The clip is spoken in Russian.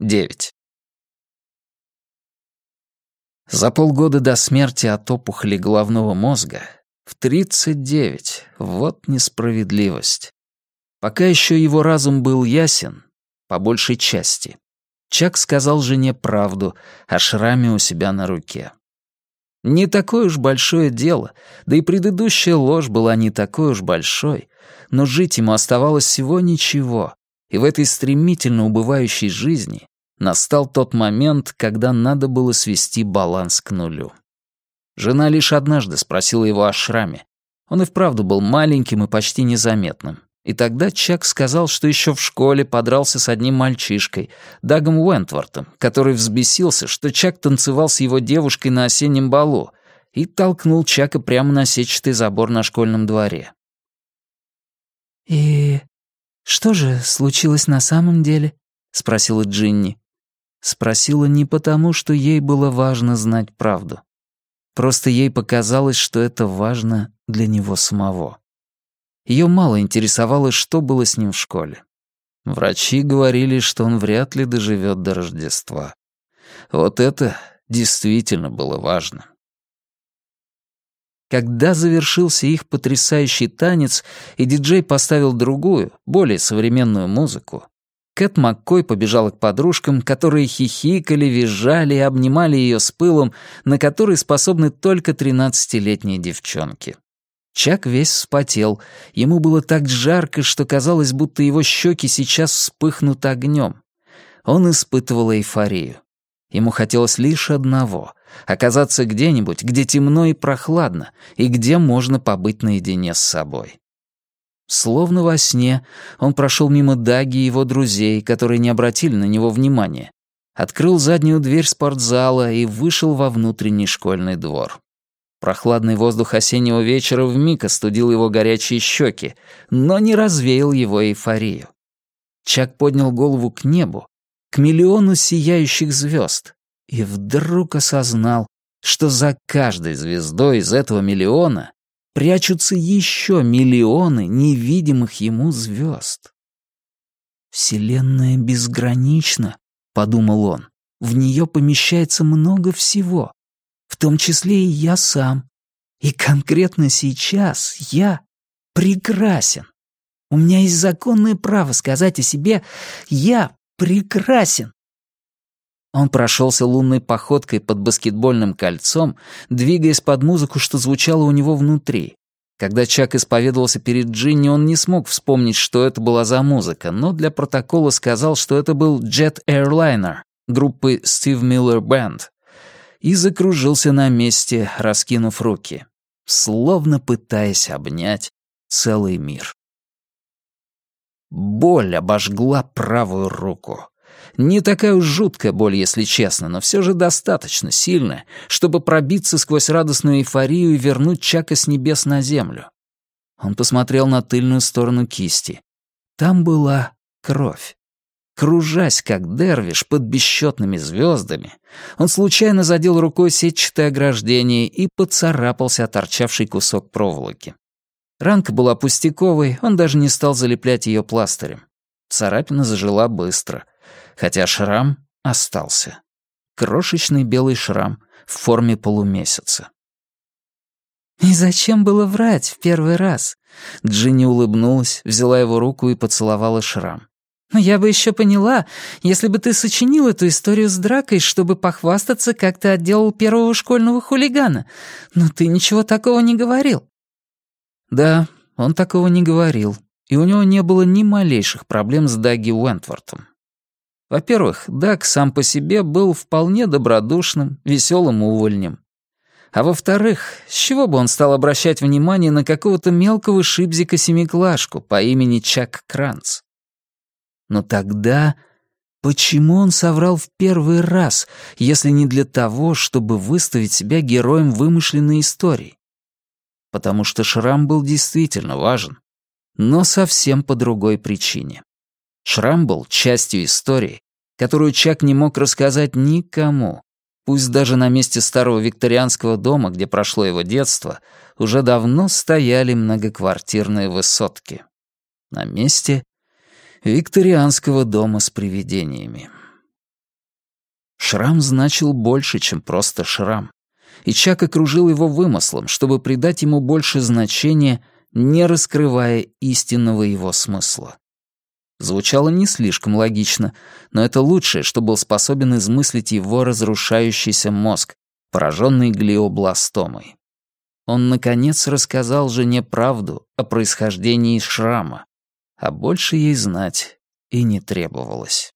9. За полгода до смерти от опухоли головного мозга в 39, вот несправедливость. Пока еще его разум был ясен, по большей части, Чак сказал жене правду о шраме у себя на руке. Не такое уж большое дело, да и предыдущая ложь была не такой уж большой, но жить ему оставалось всего ничего, и в этой стремительно убывающей жизни настал тот момент, когда надо было свести баланс к нулю. Жена лишь однажды спросила его о шраме. Он и вправду был маленьким и почти незаметным. И тогда Чак сказал, что еще в школе подрался с одним мальчишкой, Дагом Уэнтвортом, который взбесился, что Чак танцевал с его девушкой на осеннем балу, и толкнул Чака прямо на сетчатый забор на школьном дворе. «И что же случилось на самом деле?» — спросила Джинни. Спросила не потому, что ей было важно знать правду. Просто ей показалось, что это важно для него самого. Ее мало интересовало, что было с ним в школе. Врачи говорили, что он вряд ли доживет до Рождества. Вот это действительно было важно. Когда завершился их потрясающий танец, и диджей поставил другую, более современную музыку, Кэт Маккой побежала к подружкам, которые хихикали, визжали и обнимали ее с пылом, на который способны только тринадцатилетние девчонки. Чак весь вспотел. Ему было так жарко, что казалось, будто его щеки сейчас вспыхнут огнем. Он испытывал эйфорию. Ему хотелось лишь одного — оказаться где-нибудь, где темно и прохладно, и где можно побыть наедине с собой. Словно во сне он прошел мимо Даги и его друзей, которые не обратили на него внимания, открыл заднюю дверь спортзала и вышел во внутренний школьный двор. Прохладный воздух осеннего вечера вмиг остудил его горячие щеки, но не развеял его эйфорию. Чак поднял голову к небу, к миллиону сияющих звезд, и вдруг осознал, что за каждой звездой из этого миллиона прячутся еще миллионы невидимых ему звезд. «Вселенная безгранична», — подумал он, — «в нее помещается много всего, в том числе и я сам. И конкретно сейчас я прекрасен. У меня есть законное право сказать о себе «я прекрасен». Он прошелся лунной походкой под баскетбольным кольцом, двигаясь под музыку, что звучало у него внутри. Когда Чак исповедовался перед Джинни, он не смог вспомнить, что это была за музыка, но для протокола сказал, что это был Jet Airliner группы Steve Miller Band и закружился на месте, раскинув руки, словно пытаясь обнять целый мир. Боль обожгла правую руку. Не такая уж жуткая боль, если честно, но все же достаточно сильная, чтобы пробиться сквозь радостную эйфорию и вернуть Чака с небес на землю. Он посмотрел на тыльную сторону кисти. Там была кровь. Кружась, как дервиш, под бесчетными звездами, он случайно задел рукой сетчатое ограждение и поцарапался о торчавший кусок проволоки. Ранка была пустяковой, он даже не стал залеплять ее пластырем. Царапина зажила быстро, хотя шрам остался. Крошечный белый шрам в форме полумесяца. «И зачем было врать в первый раз?» Джинни улыбнулась, взяла его руку и поцеловала шрам. Но я бы еще поняла, если бы ты сочинил эту историю с дракой, чтобы похвастаться, как ты отделал первого школьного хулигана. Но ты ничего такого не говорил». Да, он такого не говорил, и у него не было ни малейших проблем с Даги Уэнтвортом. Во-первых, Даг сам по себе был вполне добродушным, веселым увольнем. А во-вторых, с чего бы он стал обращать внимание на какого-то мелкого шибзика-семиклашку по имени Чак Кранц? Но тогда почему он соврал в первый раз, если не для того, чтобы выставить себя героем вымышленной истории? Потому что шрам был действительно важен, но совсем по другой причине. Шрам был частью истории, которую Чак не мог рассказать никому, пусть даже на месте старого викторианского дома, где прошло его детство, уже давно стояли многоквартирные высотки. На месте, викторианского дома с привидениями. Шрам значил больше, чем просто шрам. И Чак окружил его вымыслом, чтобы придать ему больше значения, не раскрывая истинного его смысла. Звучало не слишком логично, но это лучшее, что был способен измыслить его разрушающийся мозг, пораженный глиобластомой. Он, наконец, рассказал жене правду о происхождении шрама, а больше ей знать и не требовалось.